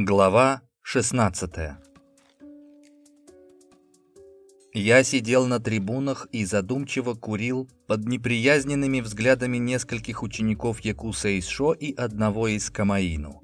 Глава 16 Я сидел на трибунах и задумчиво курил под неприязненными взглядами нескольких учеников Якуса из Шо и одного из Камаину.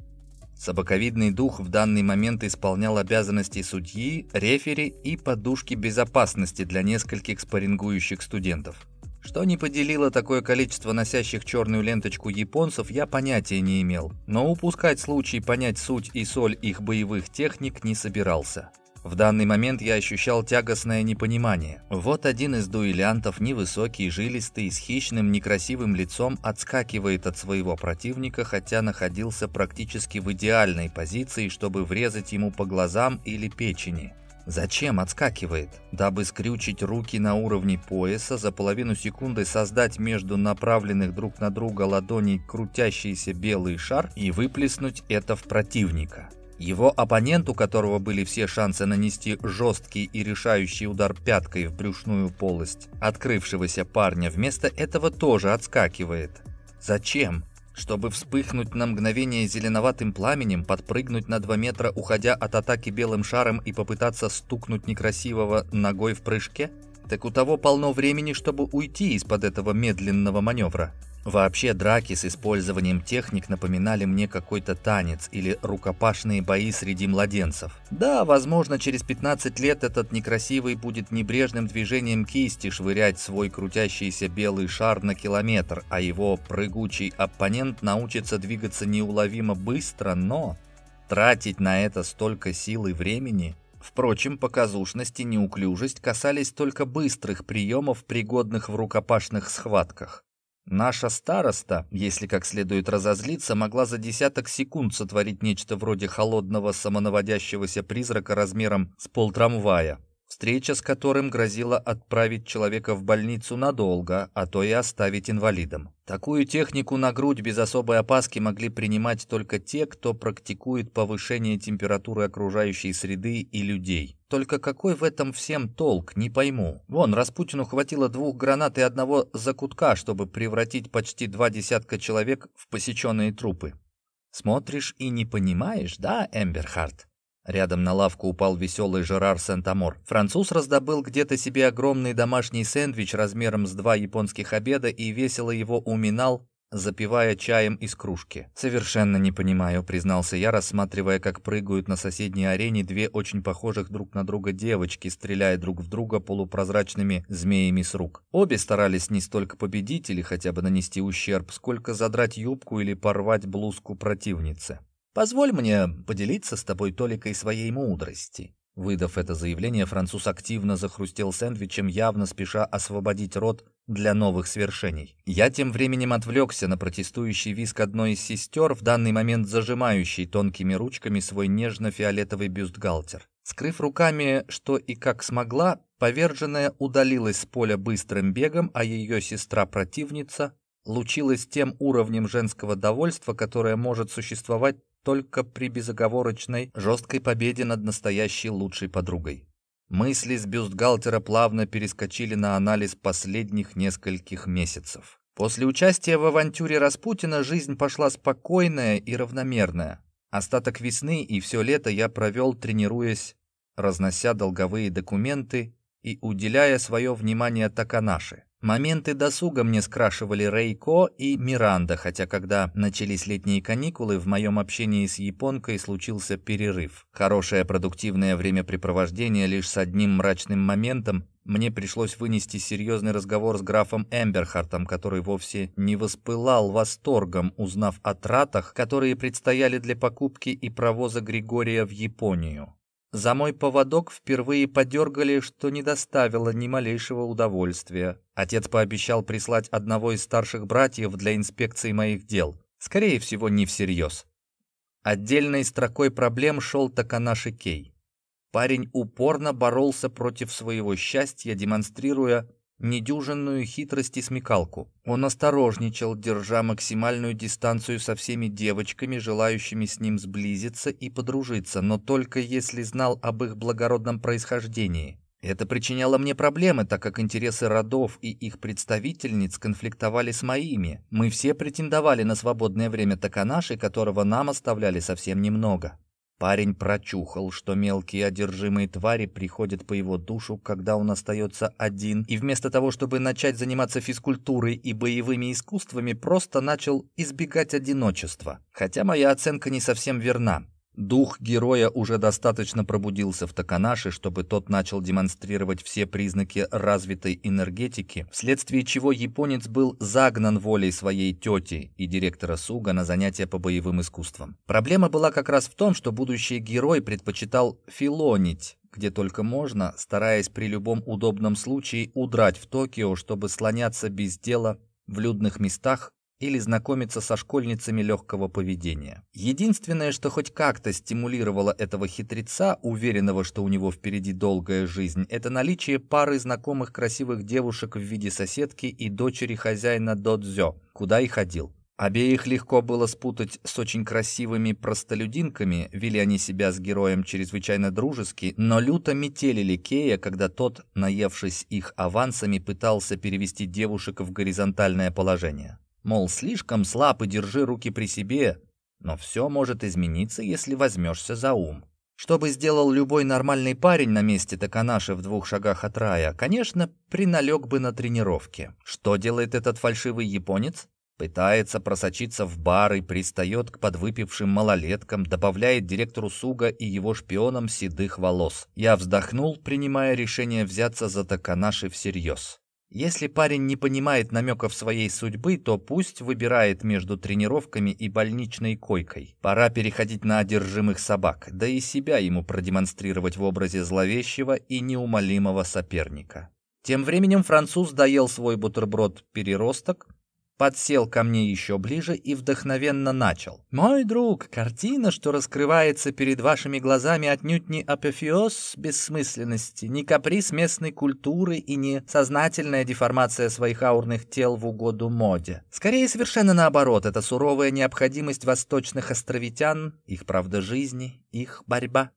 Собаковидный дух в данный момент исполнял обязанности судьи, рефери и подушки безопасности для нескольких спаррингующих студентов. Что не поделило такое количество носящих черную ленточку японцев, я понятия не имел, но упускать случай понять суть и соль их боевых техник не собирался. В данный момент я ощущал тягостное непонимание. Вот один из дуэлянтов, невысокий, жилистый, с хищным, некрасивым лицом, отскакивает от своего противника, хотя находился практически в идеальной позиции, чтобы врезать ему по глазам или печени. Зачем отскакивает? Дабы скрючить руки на уровне пояса, за половину секунды создать между направленных друг на друга ладоней крутящийся белый шар и выплеснуть это в противника. Его оппонент, у которого были все шансы нанести жесткий и решающий удар пяткой в брюшную полость открывшегося парня, вместо этого тоже отскакивает. Зачем? Чтобы вспыхнуть на мгновение зеленоватым пламенем, подпрыгнуть на 2 метра, уходя от атаки белым шаром и попытаться стукнуть некрасивого ногой в прыжке? Так у того полно времени, чтобы уйти из-под этого медленного маневра. Вообще драки с использованием техник напоминали мне какой-то танец или рукопашные бои среди младенцев. Да, возможно, через 15 лет этот некрасивый будет небрежным движением кисти швырять свой крутящийся белый шар на километр, а его прыгучий оппонент научится двигаться неуловимо быстро, но тратить на это столько сил и времени Впрочем, показушность и неуклюжесть касались только быстрых приемов, пригодных в рукопашных схватках. Наша староста, если как следует разозлиться, могла за десяток секунд сотворить нечто вроде холодного самонаводящегося призрака размером с полтрамвая, встреча с которым грозила отправить человека в больницу надолго, а то и оставить инвалидом. Такую технику на грудь без особой опаски могли принимать только те, кто практикует повышение температуры окружающей среды и людей. Только какой в этом всем толк, не пойму. Вон, Распутину хватило двух гранат и одного закутка, чтобы превратить почти два десятка человек в посеченные трупы. Смотришь и не понимаешь, да, Эмберхарт? Рядом на лавку упал веселый Жерар Сент-Амор. Француз раздобыл где-то себе огромный домашний сэндвич размером с два японских обеда и весело его уминал, запивая чаем из кружки. «Совершенно не понимаю», — признался я, рассматривая, как прыгают на соседней арене две очень похожих друг на друга девочки, стреляя друг в друга полупрозрачными змеями с рук. Обе старались не столько победить или хотя бы нанести ущерб, сколько задрать юбку или порвать блузку противницы. Позволь мне поделиться с тобой толикой своей мудрости». Выдав это заявление, француз активно захрустел сэндвичем, явно спеша освободить рот для новых свершений. Я тем временем отвлекся на протестующий виск одной из сестер, в данный момент зажимающей тонкими ручками свой нежно-фиолетовый бюстгальтер. Скрыв руками, что и как смогла, поверженная удалилась с поля быстрым бегом, а ее сестра-противница лучилась тем уровнем женского довольства, которое может существовать только при безоговорочной, жесткой победе над настоящей лучшей подругой. Мысли с бюстгальтера плавно перескочили на анализ последних нескольких месяцев. После участия в авантюре Распутина жизнь пошла спокойная и равномерная. Остаток весны и все лето я провел, тренируясь, разнося долговые документы и уделяя свое внимание Таканаши. Моменты досуга мне скрашивали Рейко и Миранда, хотя когда начались летние каникулы, в моем общении с японкой случился перерыв. Хорошее продуктивное времяпрепровождение лишь с одним мрачным моментом мне пришлось вынести серьезный разговор с графом Эмберхартом, который вовсе не воспылал восторгом, узнав о тратах, которые предстояли для покупки и провоза Григория в Японию. За мой поводок впервые подергали, что не доставило ни малейшего удовольствия. Отец пообещал прислать одного из старших братьев для инспекции моих дел. Скорее всего, не всерьез. Отдельной строкой проблем шел Таканаши Кей. Парень упорно боролся против своего счастья, демонстрируя недюжинную хитрость и смекалку. Он осторожничал, держа максимальную дистанцию со всеми девочками, желающими с ним сблизиться и подружиться, но только если знал об их благородном происхождении. Это причиняло мне проблемы, так как интересы родов и их представительниц конфликтовали с моими. Мы все претендовали на свободное время Таканаши, которого нам оставляли совсем немного. Парень прочухал, что мелкие одержимые твари приходят по его душу, когда он остается один, и вместо того, чтобы начать заниматься физкультурой и боевыми искусствами, просто начал избегать одиночества. Хотя моя оценка не совсем верна. Дух героя уже достаточно пробудился в Таканаше, чтобы тот начал демонстрировать все признаки развитой энергетики, вследствие чего японец был загнан волей своей тети и директора Суга на занятия по боевым искусствам. Проблема была как раз в том, что будущий герой предпочитал филонить, где только можно, стараясь при любом удобном случае удрать в Токио, чтобы слоняться без дела в людных местах или знакомиться со школьницами легкого поведения. Единственное, что хоть как-то стимулировало этого хитреца, уверенного, что у него впереди долгая жизнь, это наличие пары знакомых красивых девушек в виде соседки и дочери хозяина Додзё, куда и ходил. Обеих легко было спутать с очень красивыми простолюдинками, вели они себя с героем чрезвычайно дружески, но люто метелили Кея, когда тот, наевшись их авансами, пытался перевести девушек в горизонтальное положение. Мол, слишком слаб и держи руки при себе, но все может измениться, если возьмешься за ум. Что бы сделал любой нормальный парень на месте Таканаши в двух шагах от рая? Конечно, приналег бы на тренировке. Что делает этот фальшивый японец? Пытается просочиться в бар и пристает к подвыпившим малолеткам, добавляет директору Суга и его шпионам седых волос. Я вздохнул, принимая решение взяться за Таканаши всерьез. Если парень не понимает намеков своей судьбы, то пусть выбирает между тренировками и больничной койкой. Пора переходить на одержимых собак, да и себя ему продемонстрировать в образе зловещего и неумолимого соперника. Тем временем француз доел свой бутерброд «Переросток», подсел ко мне еще ближе и вдохновенно начал. «Мой друг, картина, что раскрывается перед вашими глазами, отнюдь не апофеоз бессмысленности, не каприз местной культуры и не сознательная деформация своих аурных тел в угоду моде. Скорее, совершенно наоборот, это суровая необходимость восточных островитян, их правда жизни, их борьба.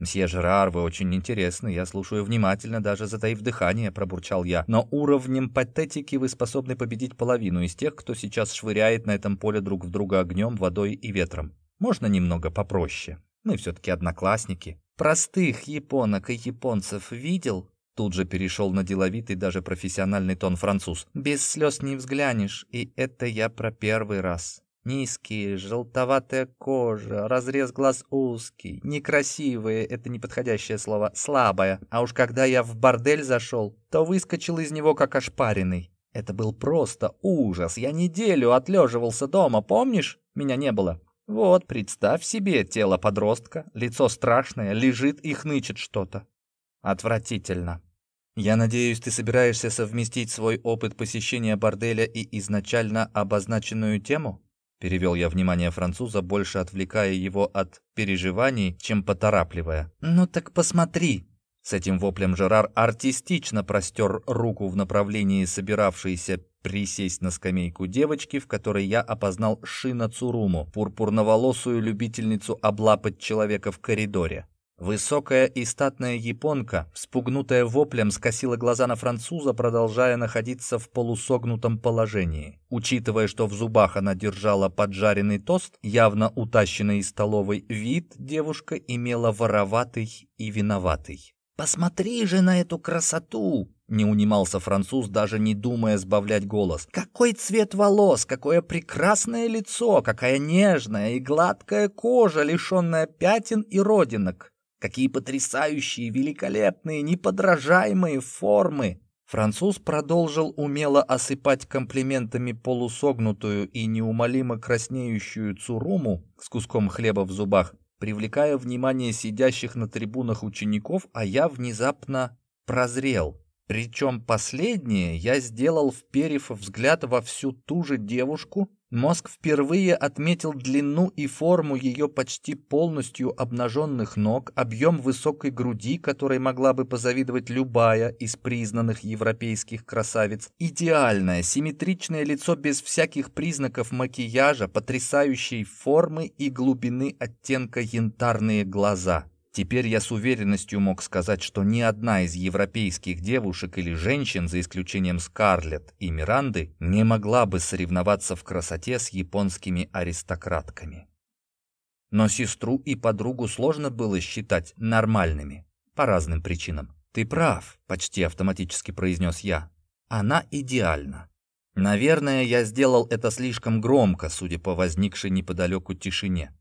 «Мсье Жерар, вы очень интересны, я слушаю внимательно, даже затаив дыхание», — пробурчал я. «Но уровнем патетики вы способны победить половину из тех, кто сейчас швыряет на этом поле друг в друга огнем, водой и ветром. Можно немного попроще? Мы все-таки одноклассники. Простых японок и японцев видел?» Тут же перешел на деловитый, даже профессиональный тон француз. «Без слез не взглянешь, и это я про первый раз. Низкие, желтоватая кожа, разрез глаз узкий, некрасивые — это неподходящее слово, слабая. А уж когда я в бордель зашел, то выскочил из него как ошпаренный. Это был просто ужас. Я неделю отлеживался дома, помнишь? Меня не было. Вот, представь себе, тело подростка, лицо страшное, лежит и хнычет что-то. Отвратительно. Я надеюсь, ты собираешься совместить свой опыт посещения борделя и изначально обозначенную тему? Перевел я внимание француза, больше отвлекая его от переживаний, чем поторапливая. «Ну так посмотри!» С этим воплем Жерар артистично простер руку в направлении собиравшейся присесть на скамейку девочки, в которой я опознал Шина Цуруму, пурпурноволосую любительницу облапать человека в коридоре. Высокая и статная японка, спугнутая воплем, скосила глаза на француза, продолжая находиться в полусогнутом положении. Учитывая, что в зубах она держала поджаренный тост, явно утащенный из столовой, вид девушка имела вороватый и виноватый. «Посмотри же на эту красоту!» Не унимался француз, даже не думая сбавлять голос. «Какой цвет волос! Какое прекрасное лицо! Какая нежная и гладкая кожа, лишенная пятен и родинок! Какие потрясающие, великолепные, неподражаемые формы! Француз продолжил умело осыпать комплиментами полусогнутую и неумолимо краснеющую Цуруму с куском хлеба в зубах, привлекая внимание сидящих на трибунах учеников, а я внезапно прозрел. Причем последнее я сделал, вперев взгляд во всю ту же девушку, Мозг впервые отметил длину и форму ее почти полностью обнаженных ног, объем высокой груди, которой могла бы позавидовать любая из признанных европейских красавиц, идеальное, симметричное лицо без всяких признаков макияжа, потрясающей формы и глубины оттенка янтарные глаза. Теперь я с уверенностью мог сказать, что ни одна из европейских девушек или женщин, за исключением Скарлетт и Миранды, не могла бы соревноваться в красоте с японскими аристократками. Но сестру и подругу сложно было считать нормальными. По разным причинам. «Ты прав», — почти автоматически произнес я. «Она идеальна». Наверное, я сделал это слишком громко, судя по возникшей неподалеку тишине.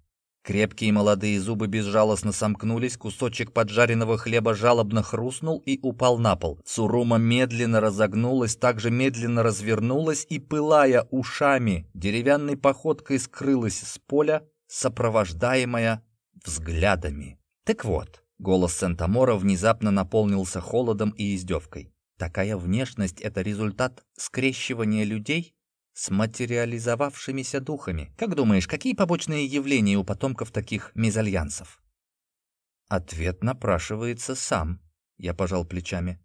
Крепкие молодые зубы безжалостно сомкнулись, кусочек поджаренного хлеба жалобно хрустнул и упал на пол. Сурума медленно разогнулась, также медленно развернулась и, пылая ушами, деревянной походкой скрылась с поля, сопровождаемая взглядами. Так вот, голос Сентамора внезапно наполнился холодом и издевкой. Такая внешность — это результат скрещивания людей с материализовавшимися духами. Как думаешь, какие побочные явления у потомков таких мезальянсов? Ответ напрашивается сам. Я пожал плечами.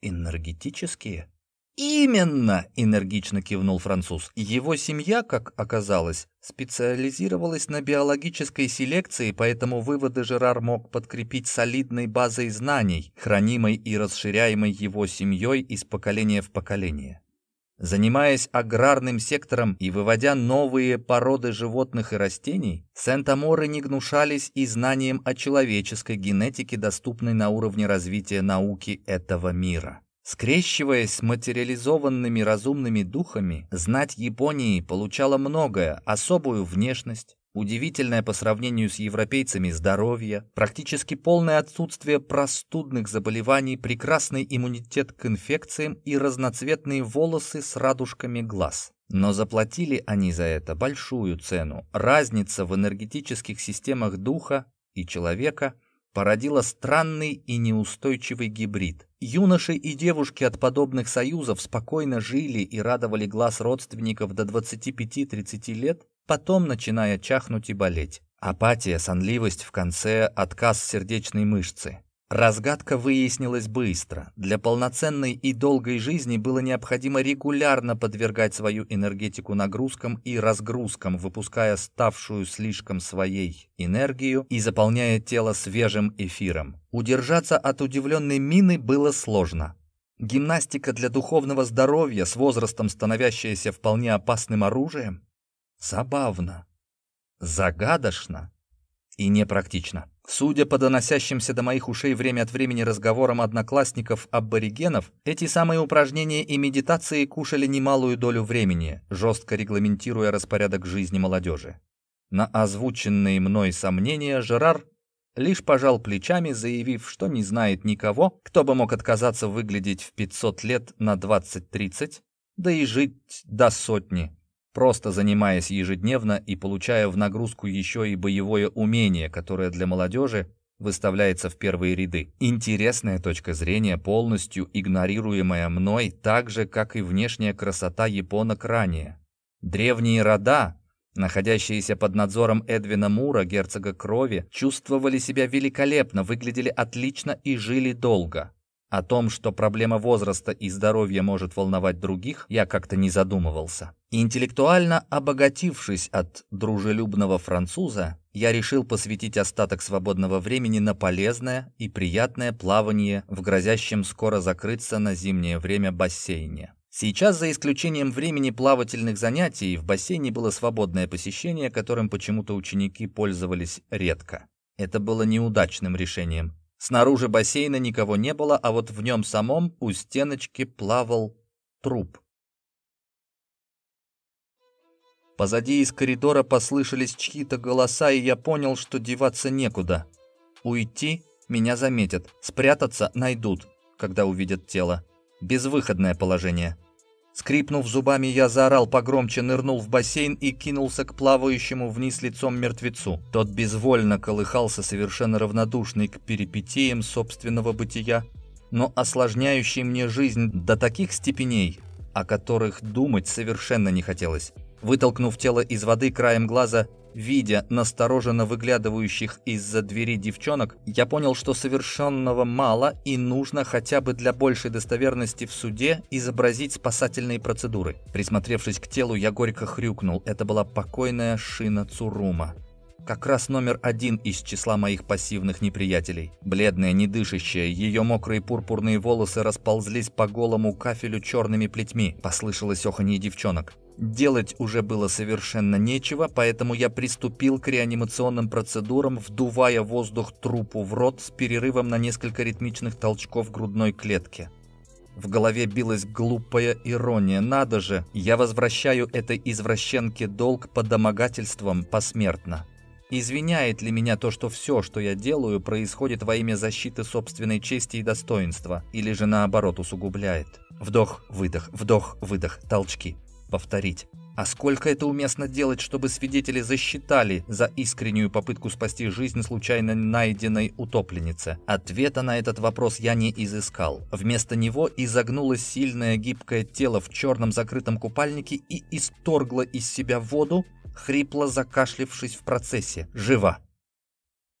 Энергетические? «Именно!» — энергично кивнул француз. Его семья, как оказалось, специализировалась на биологической селекции, поэтому выводы Жерар мог подкрепить солидной базой знаний, хранимой и расширяемой его семьей из поколения в поколение. Занимаясь аграрным сектором и выводя новые породы животных и растений, Сент-Аморы не гнушались и знанием о человеческой генетике, доступной на уровне развития науки этого мира. Скрещиваясь с материализованными разумными духами, знать Японии получала многое, особую внешность, удивительное по сравнению с европейцами здоровье, практически полное отсутствие простудных заболеваний, прекрасный иммунитет к инфекциям и разноцветные волосы с радужками глаз. Но заплатили они за это большую цену. Разница в энергетических системах духа и человека породила странный и неустойчивый гибрид. Юноши и девушки от подобных союзов спокойно жили и радовали глаз родственников до 25-30 лет, потом начиная чахнуть и болеть. Апатия, сонливость в конце, отказ сердечной мышцы. Разгадка выяснилась быстро. Для полноценной и долгой жизни было необходимо регулярно подвергать свою энергетику нагрузкам и разгрузкам, выпуская ставшую слишком своей энергию и заполняя тело свежим эфиром. Удержаться от удивленной мины было сложно. Гимнастика для духовного здоровья, с возрастом становящаяся вполне опасным оружием? Забавно. Загадочно и непрактично. Судя по доносящимся до моих ушей время от времени разговорам одноклассников-аборигенов, эти самые упражнения и медитации кушали немалую долю времени, жестко регламентируя распорядок жизни молодежи. На озвученные мной сомнения Жерар лишь пожал плечами, заявив, что не знает никого, кто бы мог отказаться выглядеть в 500 лет на 20-30, да и жить до сотни просто занимаясь ежедневно и получая в нагрузку еще и боевое умение, которое для молодежи выставляется в первые ряды. Интересная точка зрения, полностью игнорируемая мной, так же, как и внешняя красота японок ранее. Древние рода, находящиеся под надзором Эдвина Мура, герцога крови, чувствовали себя великолепно, выглядели отлично и жили долго. О том, что проблема возраста и здоровья может волновать других, я как-то не задумывался. Интеллектуально обогатившись от дружелюбного француза, я решил посвятить остаток свободного времени на полезное и приятное плавание в грозящем скоро закрыться на зимнее время бассейне. Сейчас, за исключением времени плавательных занятий, в бассейне было свободное посещение, которым почему-то ученики пользовались редко. Это было неудачным решением. Снаружи бассейна никого не было, а вот в нем самом у стеночки плавал труп. Позади из коридора послышались чьи-то голоса, и я понял, что деваться некуда. Уйти меня заметят, спрятаться найдут, когда увидят тело. Безвыходное положение. Скрипнув зубами, я заорал погромче, нырнул в бассейн и кинулся к плавающему вниз лицом мертвецу. Тот безвольно колыхался, совершенно равнодушный к перипетиям собственного бытия, но осложняющий мне жизнь до таких степеней, о которых думать совершенно не хотелось. Вытолкнув тело из воды краем глаза, Видя настороженно выглядывающих из-за двери девчонок, я понял, что совершенного мало и нужно хотя бы для большей достоверности в суде изобразить спасательные процедуры. Присмотревшись к телу, я горько хрюкнул. Это была покойная шина Цурума. Как раз номер один из числа моих пассивных неприятелей. Бледная, недышащая, ее мокрые пурпурные волосы расползлись по голому кафелю черными плетьми. Послышалось оханье девчонок. Делать уже было совершенно нечего, поэтому я приступил к реанимационным процедурам, вдувая воздух трупу в рот с перерывом на несколько ритмичных толчков грудной клетки. В голове билась глупая ирония. Надо же, я возвращаю этой извращенке долг по домогательствам посмертно. Извиняет ли меня то, что все, что я делаю, происходит во имя защиты собственной чести и достоинства, или же наоборот усугубляет? Вдох, выдох, вдох, выдох, толчки. Повторить. А сколько это уместно делать, чтобы свидетели засчитали за искреннюю попытку спасти жизнь случайно найденной утопленницы? Ответа на этот вопрос я не изыскал. Вместо него изогнулось сильное гибкое тело в черном закрытом купальнике и исторгло из себя воду, хрипло закашлившись в процессе. Жива.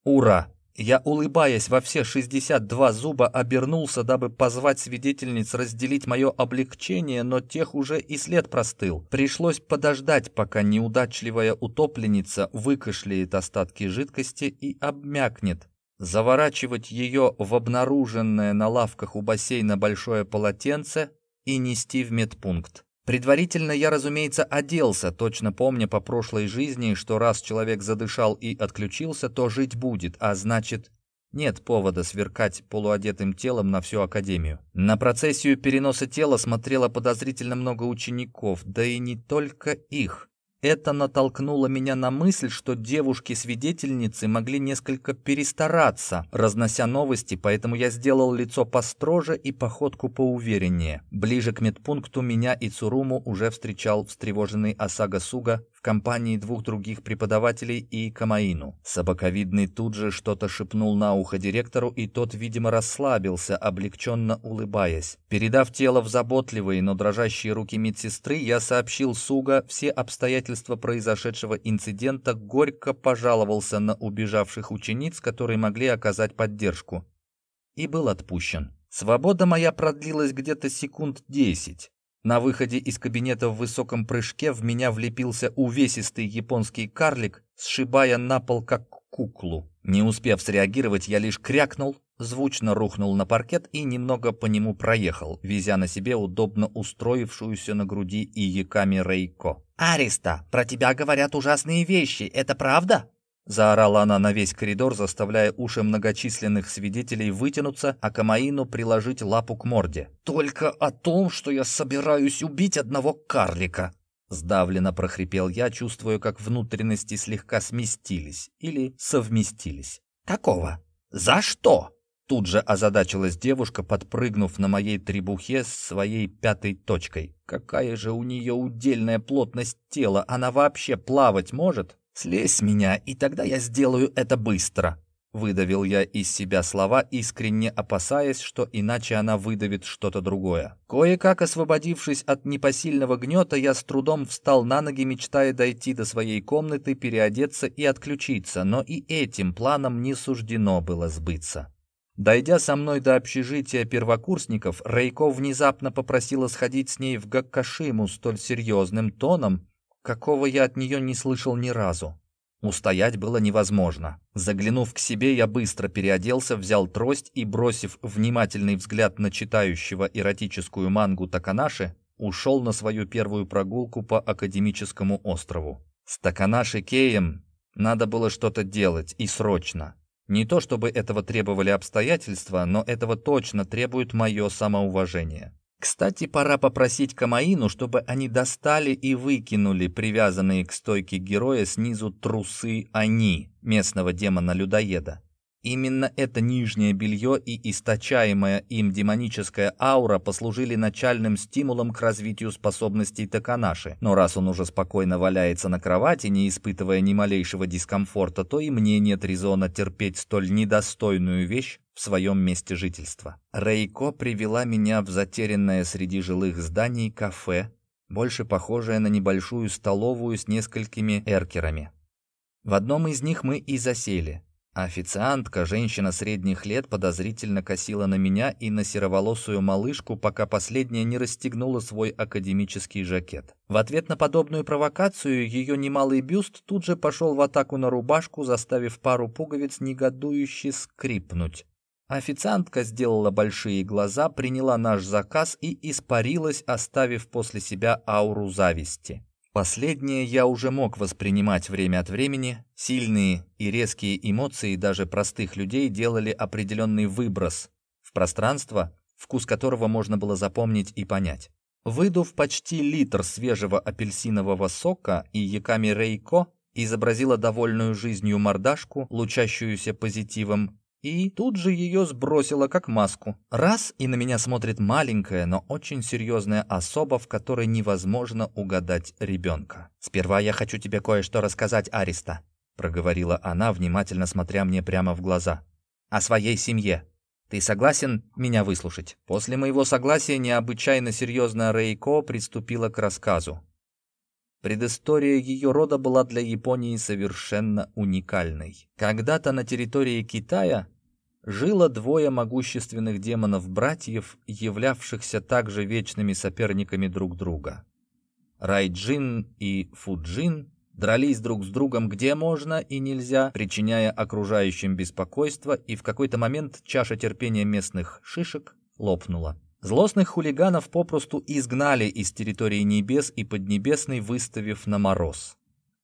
Ура! Я, улыбаясь во все 62 зуба, обернулся, дабы позвать свидетельниц разделить мое облегчение, но тех уже и след простыл. Пришлось подождать, пока неудачливая утопленница выкашляет остатки жидкости и обмякнет. Заворачивать ее в обнаруженное на лавках у бассейна большое полотенце и нести в медпункт. Предварительно я, разумеется, оделся, точно помня по прошлой жизни, что раз человек задышал и отключился, то жить будет, а значит, нет повода сверкать полуодетым телом на всю академию. На процессию переноса тела смотрело подозрительно много учеников, да и не только их. Это натолкнуло меня на мысль, что девушки-свидетельницы могли несколько перестараться, разнося новости, поэтому я сделал лицо построже и походку поувереннее. Ближе к медпункту меня и Цуруму уже встречал встревоженный Осага Суга компании двух других преподавателей и Камаину. Собаковидный тут же что-то шепнул на ухо директору, и тот, видимо, расслабился, облегченно улыбаясь. Передав тело в заботливые, но дрожащие руки медсестры, я сообщил Суга все обстоятельства произошедшего инцидента, горько пожаловался на убежавших учениц, которые могли оказать поддержку. И был отпущен. Свобода моя продлилась где-то секунд десять. На выходе из кабинета в высоком прыжке в меня влепился увесистый японский карлик, сшибая на пол как куклу. Не успев среагировать, я лишь крякнул, звучно рухнул на паркет и немного по нему проехал, везя на себе удобно устроившуюся на груди и яками Рейко. «Ариста, про тебя говорят ужасные вещи, это правда?» Заорала она на весь коридор, заставляя уши многочисленных свидетелей вытянуться, а Камаину приложить лапу к морде. «Только о том, что я собираюсь убить одного карлика!» Сдавленно прохрипел я, чувствуя, как внутренности слегка сместились или совместились. «Какого? За что?» Тут же озадачилась девушка, подпрыгнув на моей требухе с своей пятой точкой. «Какая же у нее удельная плотность тела! Она вообще плавать может?» «Слезь с меня, и тогда я сделаю это быстро!» Выдавил я из себя слова, искренне опасаясь, что иначе она выдавит что-то другое. Кое-как освободившись от непосильного гнета, я с трудом встал на ноги, мечтая дойти до своей комнаты, переодеться и отключиться, но и этим планом не суждено было сбыться. Дойдя со мной до общежития первокурсников, Рейко внезапно попросила сходить с ней в Гаккашиму столь серьезным тоном, какого я от нее не слышал ни разу. Устоять было невозможно. Заглянув к себе, я быстро переоделся, взял трость и, бросив внимательный взгляд на читающего эротическую мангу Таканаши, ушел на свою первую прогулку по академическому острову. С Таканаши Кеем надо было что-то делать, и срочно. Не то чтобы этого требовали обстоятельства, но этого точно требует мое самоуважение. Кстати, пора попросить Камаину, чтобы они достали и выкинули привязанные к стойке героя снизу трусы они, местного демона-людоеда. Именно это нижнее белье и источаемая им демоническая аура послужили начальным стимулом к развитию способностей Таканаши. Но раз он уже спокойно валяется на кровати, не испытывая ни малейшего дискомфорта, то и мне нет резона терпеть столь недостойную вещь в своем месте жительства. Рейко привела меня в затерянное среди жилых зданий кафе, больше похожее на небольшую столовую с несколькими эркерами. В одном из них мы и засели. Официантка, женщина средних лет, подозрительно косила на меня и на сероволосую малышку, пока последняя не расстегнула свой академический жакет. В ответ на подобную провокацию ее немалый бюст тут же пошел в атаку на рубашку, заставив пару пуговиц негодующе скрипнуть. Официантка сделала большие глаза, приняла наш заказ и испарилась, оставив после себя ауру зависти. Последнее я уже мог воспринимать время от времени. Сильные и резкие эмоции даже простых людей делали определенный выброс в пространство, вкус которого можно было запомнить и понять. Выдув почти литр свежего апельсинового сока, и Яками Рейко изобразила довольную жизнью мордашку, лучащуюся позитивом, и тут же ее сбросила как маску. Раз, и на меня смотрит маленькая, но очень серьезная особа, в которой невозможно угадать ребенка. «Сперва я хочу тебе кое-что рассказать, Ариста», — проговорила она, внимательно смотря мне прямо в глаза. «О своей семье. Ты согласен меня выслушать?» После моего согласия необычайно серьезная Рейко приступила к рассказу. Предыстория ее рода была для Японии совершенно уникальной. Когда-то на территории Китая жило двое могущественных демонов-братьев, являвшихся также вечными соперниками друг друга. Райджин и Фуджин дрались друг с другом где можно и нельзя, причиняя окружающим беспокойство, и в какой-то момент чаша терпения местных шишек лопнула. Злостных хулиганов попросту изгнали из территории небес и Поднебесной, выставив на мороз.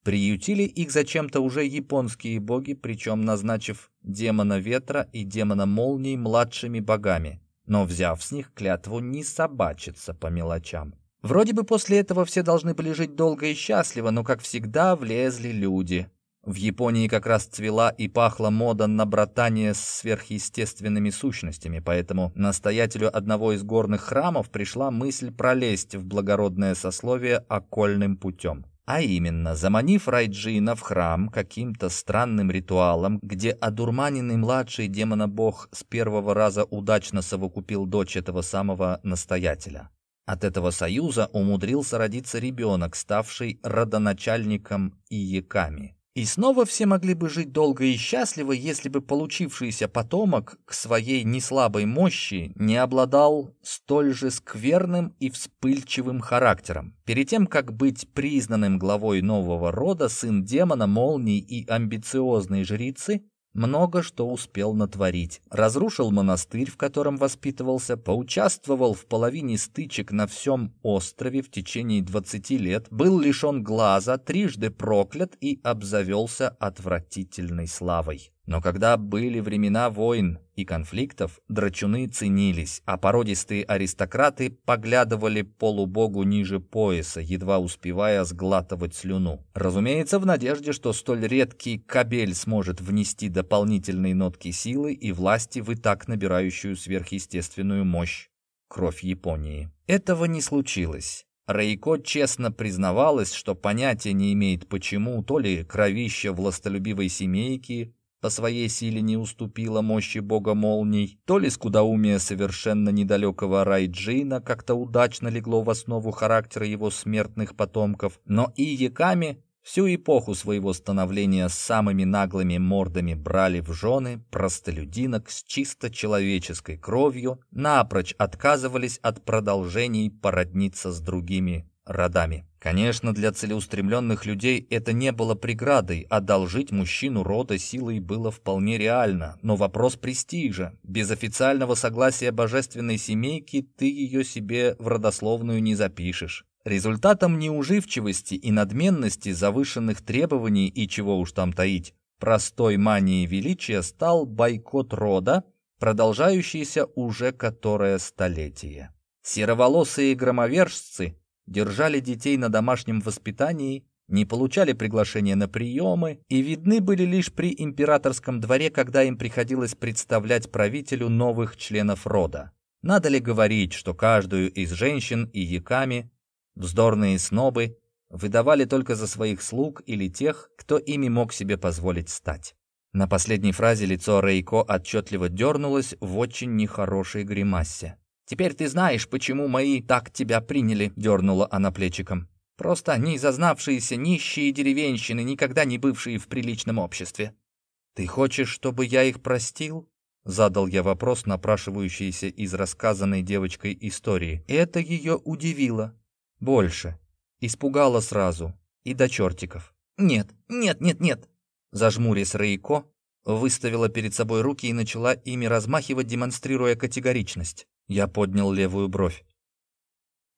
Приютили их зачем-то уже японские боги, причем назначив демона ветра и демона молний младшими богами, но взяв с них клятву не собачиться по мелочам. Вроде бы после этого все должны были жить долго и счастливо, но, как всегда, влезли люди. В Японии как раз цвела и пахла мода на братание с сверхъестественными сущностями, поэтому настоятелю одного из горных храмов пришла мысль пролезть в благородное сословие окольным путем. А именно, заманив Райджина в храм каким-то странным ритуалом, где одурманенный младший демонобог с первого раза удачно совокупил дочь этого самого настоятеля. От этого союза умудрился родиться ребенок, ставший родоначальником Иеками. И снова все могли бы жить долго и счастливо, если бы получившийся потомок к своей неслабой мощи не обладал столь же скверным и вспыльчивым характером. Перед тем, как быть признанным главой нового рода, сын демона, молний и амбициозной жрицы много что успел натворить. Разрушил монастырь, в котором воспитывался, поучаствовал в половине стычек на всем острове в течение 20 лет, был лишен глаза, трижды проклят и обзавелся отвратительной славой. Но когда были времена войн и конфликтов, драчуны ценились, а породистые аристократы поглядывали полубогу ниже пояса, едва успевая сглатывать слюну. Разумеется, в надежде, что столь редкий кабель сможет внести дополнительные нотки силы и власти в и так набирающую сверхъестественную мощь кровь Японии. Этого не случилось. Рейко честно признавалась, что понятия не имеет почему, то ли кровища властолюбивой семейки, по своей силе не уступила мощи бога молний, то ли скудоумие совершенно недалекого Райджина как-то удачно легло в основу характера его смертных потомков, но и Яками всю эпоху своего становления с самыми наглыми мордами брали в жены простолюдинок с чисто человеческой кровью, напрочь отказывались от продолжений породниться с другими родами. Конечно, для целеустремленных людей это не было преградой, одолжить мужчину рода силой было вполне реально, но вопрос престижа. Без официального согласия божественной семейки ты ее себе в родословную не запишешь. Результатом неуживчивости и надменности завышенных требований и чего уж там таить, простой мании величия стал бойкот рода, продолжающийся уже которое столетие. Сероволосые громовержцы держали детей на домашнем воспитании, не получали приглашения на приемы и видны были лишь при императорском дворе, когда им приходилось представлять правителю новых членов рода. Надо ли говорить, что каждую из женщин и яками вздорные снобы выдавали только за своих слуг или тех, кто ими мог себе позволить стать? На последней фразе лицо Рейко отчетливо дернулось в очень нехорошей гримасе. «Теперь ты знаешь, почему мои так тебя приняли», — дернула она плечиком. «Просто они зазнавшиеся нищие деревенщины, никогда не бывшие в приличном обществе». «Ты хочешь, чтобы я их простил?» Задал я вопрос, напрашивающийся из рассказанной девочкой истории. Это ее удивило. Больше. Испугало сразу. И до чертиков. «Нет, нет, нет, нет!» Зажмурясь Рейко, выставила перед собой руки и начала ими размахивать, демонстрируя категоричность. Я поднял левую бровь.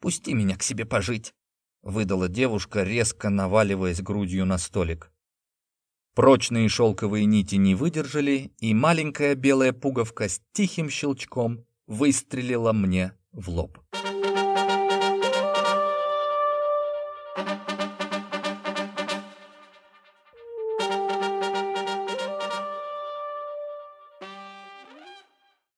«Пусти меня к себе пожить», — выдала девушка, резко наваливаясь грудью на столик. Прочные шелковые нити не выдержали, и маленькая белая пуговка с тихим щелчком выстрелила мне в лоб.